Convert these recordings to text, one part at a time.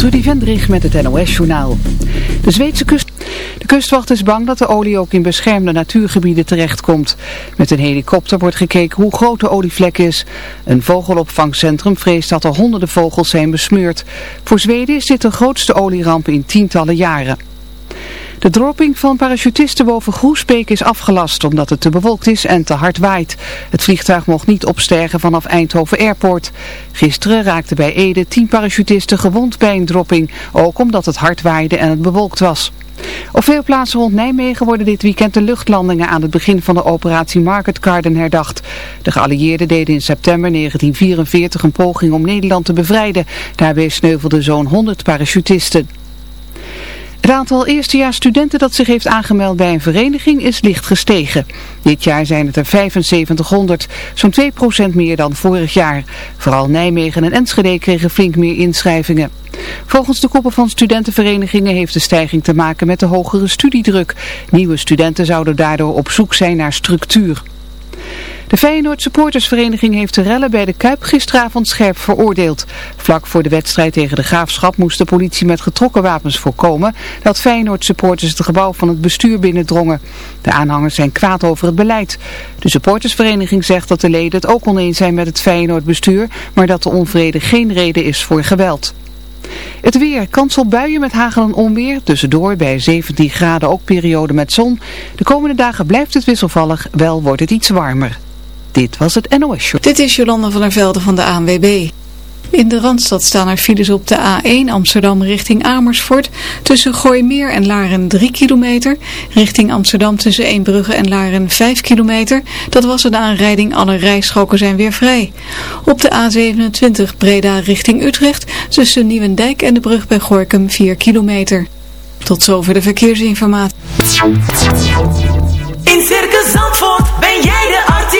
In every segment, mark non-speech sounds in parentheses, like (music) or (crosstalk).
Trudy Vendrich met het NOS-journaal. De Zweedse kust... De kustwacht is bang dat de olie ook in beschermde natuurgebieden terechtkomt. Met een helikopter wordt gekeken hoe groot de olievlek is. Een vogelopvangcentrum vreest dat er honderden vogels zijn besmeurd. Voor Zweden is dit de grootste olieramp in tientallen jaren. De dropping van parachutisten boven Groesbeek is afgelast omdat het te bewolkt is en te hard waait. Het vliegtuig mocht niet opstijgen vanaf Eindhoven Airport. Gisteren raakten bij Ede tien parachutisten gewond bij een dropping, ook omdat het hard waaide en het bewolkt was. Op veel plaatsen rond Nijmegen worden dit weekend de luchtlandingen aan het begin van de operatie Market Garden herdacht. De geallieerden deden in september 1944 een poging om Nederland te bevrijden. Daarbij sneuvelden zo'n 100 parachutisten. Het aantal eerstejaarsstudenten dat zich heeft aangemeld bij een vereniging is licht gestegen. Dit jaar zijn het er 7500, zo'n 2% meer dan vorig jaar. Vooral Nijmegen en Enschede kregen flink meer inschrijvingen. Volgens de koppen van studentenverenigingen heeft de stijging te maken met de hogere studiedruk. Nieuwe studenten zouden daardoor op zoek zijn naar structuur. De Feyenoord supportersvereniging heeft de rellen bij de Kuip gisteravond scherp veroordeeld. Vlak voor de wedstrijd tegen de Graafschap moest de politie met getrokken wapens voorkomen dat Feyenoord supporters het gebouw van het bestuur binnendrongen. De aanhangers zijn kwaad over het beleid. De supportersvereniging zegt dat de leden het ook oneens zijn met het Feyenoord bestuur, maar dat de onvrede geen reden is voor geweld. Het weer, kans op buien met hagel en onweer, tussendoor bij 17 graden ook periode met zon. De komende dagen blijft het wisselvallig, wel wordt het iets warmer. Dit was het NOS Show. Dit is Jolanda van der Velde van de ANWB. In de Randstad staan er files op de A1 Amsterdam richting Amersfoort. Tussen Gooimeer en Laren 3 kilometer. Richting Amsterdam tussen Eembrugge en Laren 5 kilometer. Dat was een aanrijding, alle rijstroken zijn weer vrij. Op de A27 Breda richting Utrecht. Tussen Nieuwendijk en de brug bij Gorkum 4 kilometer. Tot zover de verkeersinformatie. In Circus Zandvoort ben jij de artiest.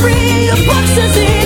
free of boxes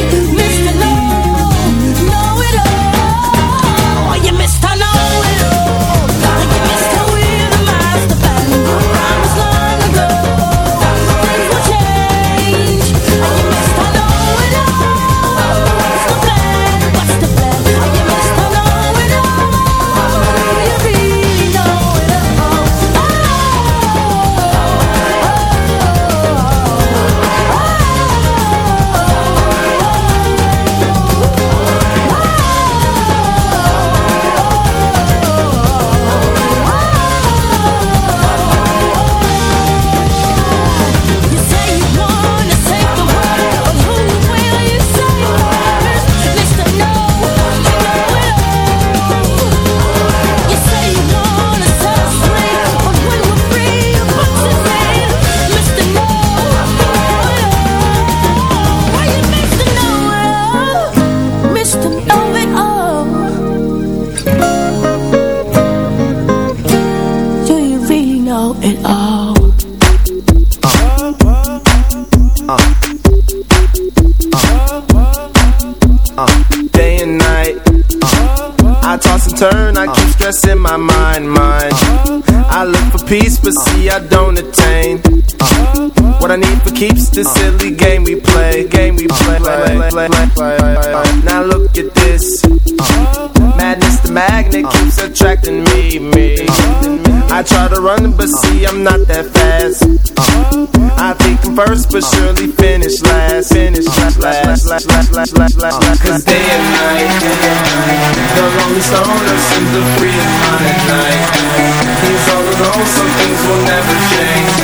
but surely finish last. Finish last, last, last, last, last, last, last. Cause day and night, the lonely stoner seems to free his mind at night. He's all alone, some things will never change.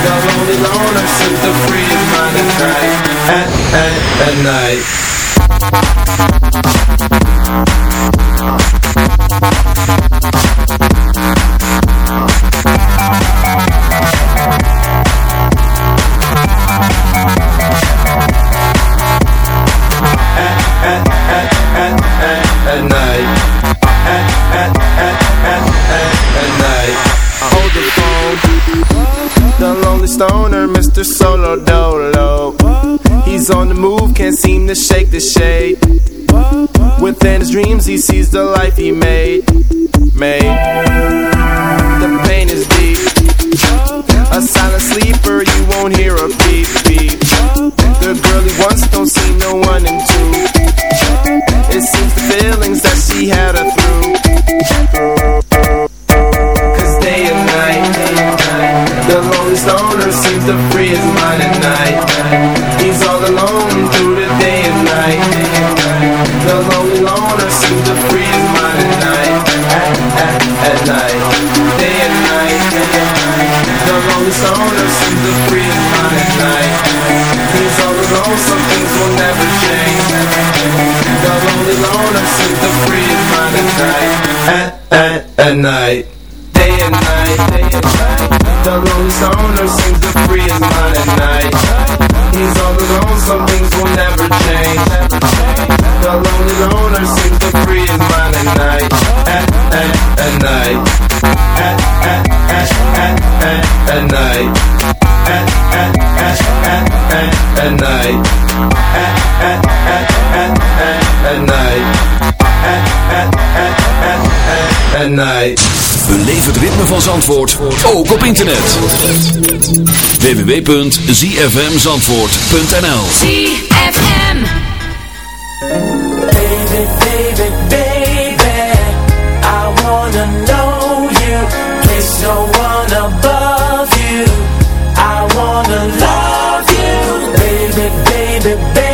The lonely loner seems to free his mind at night. At, at, at night. The shade. Within his dreams, he sees the life he made. Made. And night, day and night. The lonely stoner seems to free his mind at night. He's all alone, some things will never change. The lonely loner seems to free his mind at night. At, at, at night. At, at, at, at, at, at night. At, at, at, at, at, at night. At, night. Beleef het ritme van Zandvoort, ook op internet. www.zfmzandvoort.nl ZFM. Baby, baby, baby, I wanna know you. There's no one above you. I wanna love you. Baby, baby, baby,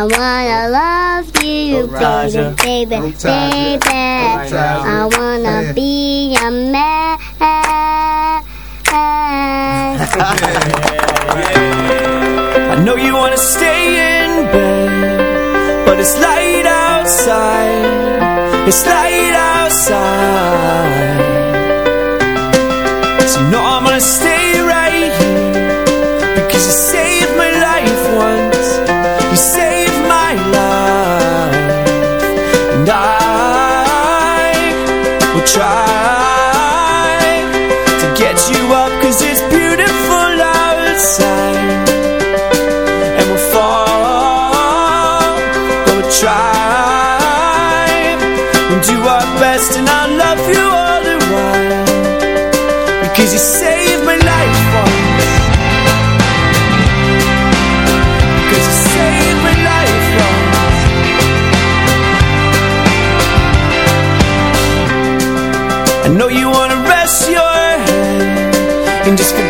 I wanna love you, baby, baby, baby. I wanna be a man. (laughs) I know you wanna stay in bed, but it's light outside. It's light. I know you wanna rest your head and just forget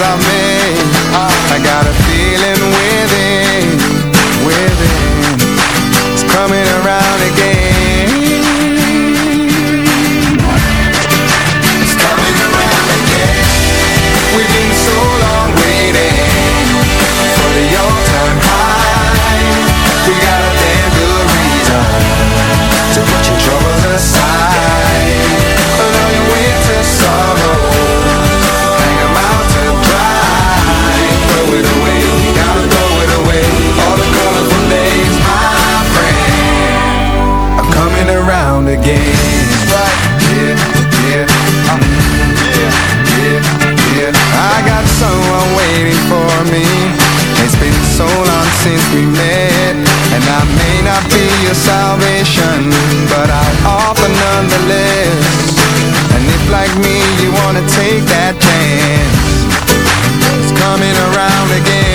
Ah, I ga I gotta since we met. And I may not be your salvation But I offer nonetheless. And if like me you wanna take that chance It's coming around again.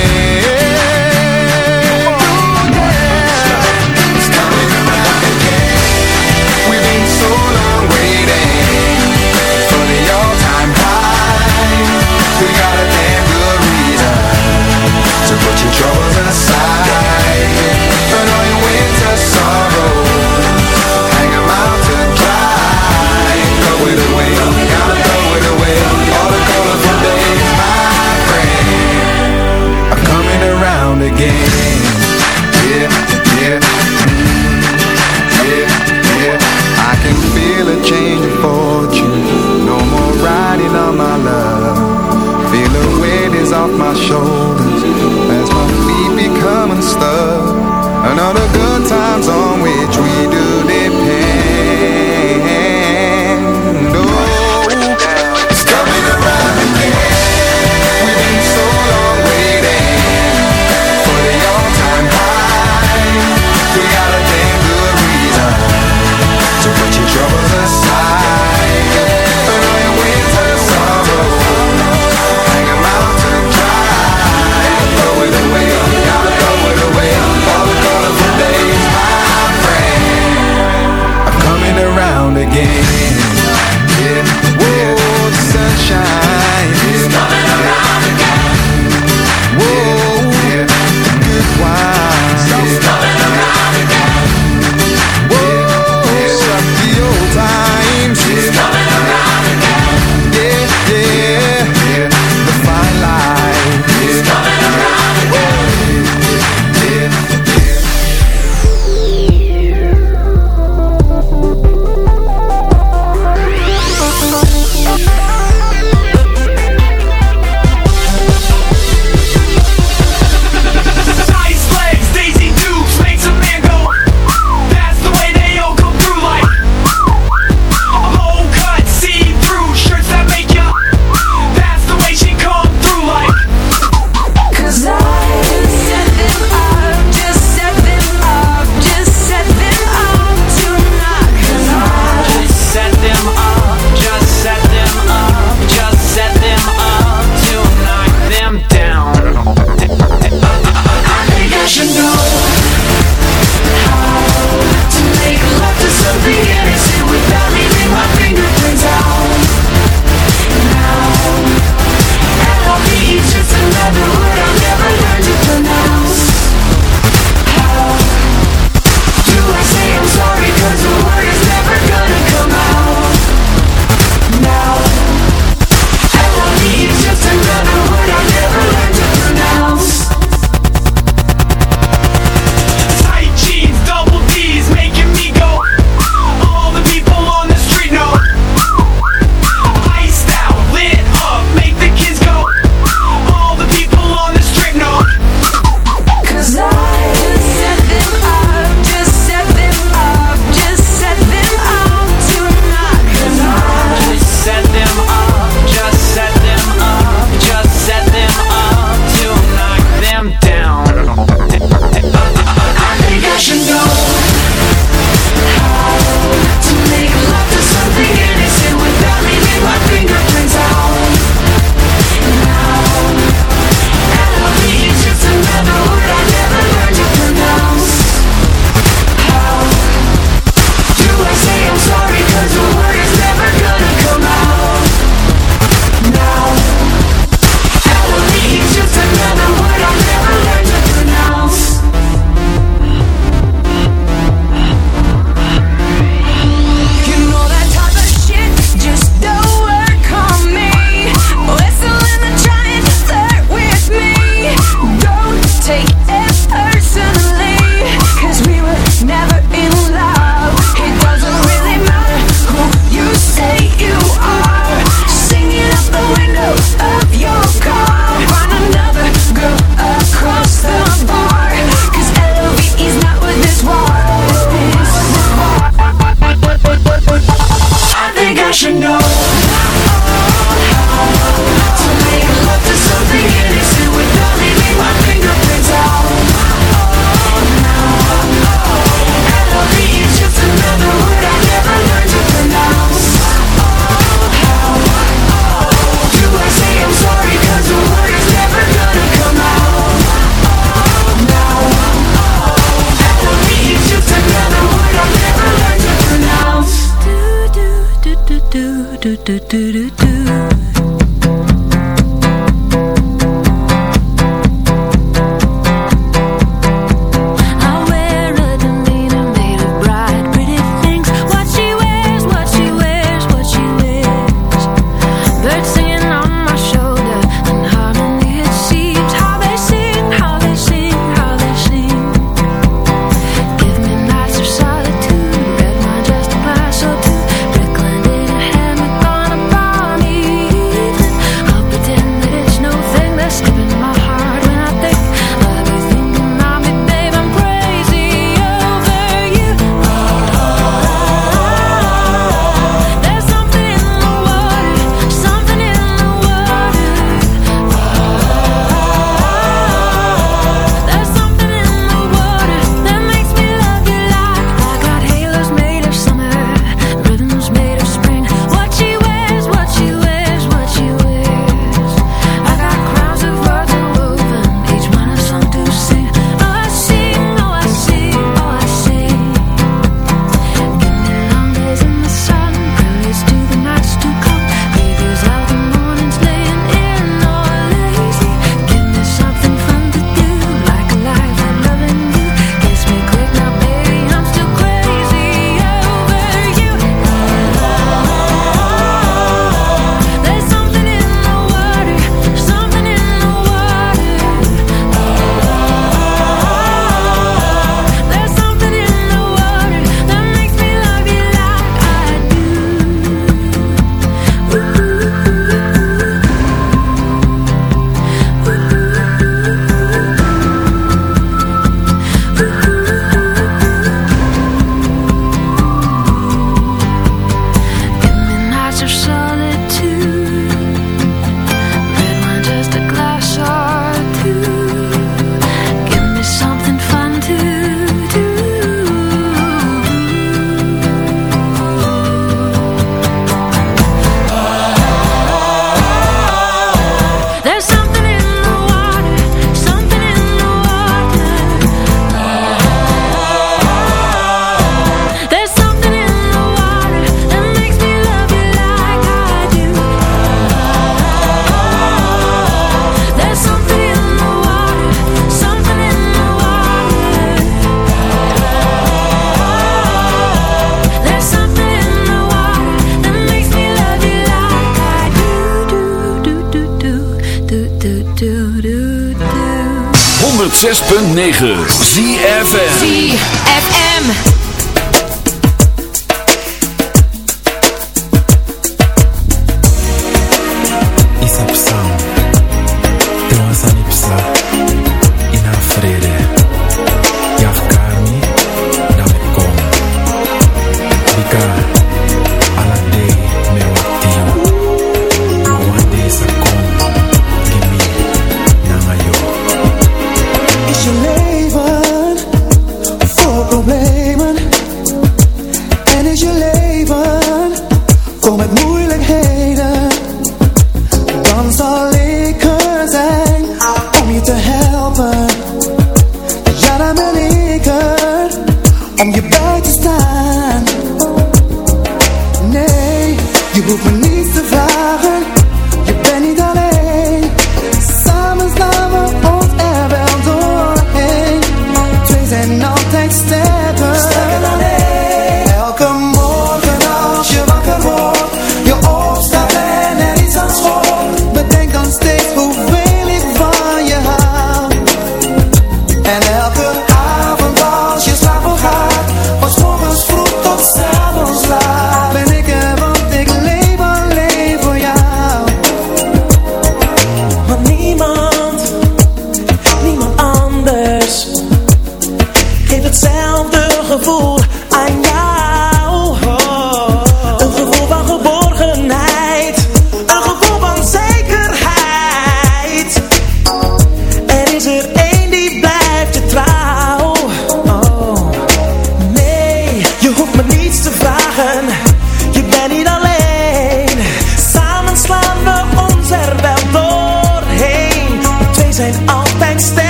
106.9 ZFM ZFM.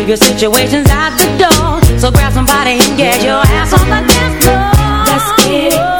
leave your situations out the door. So grab somebody and get your ass on the dance floor. Let's get it.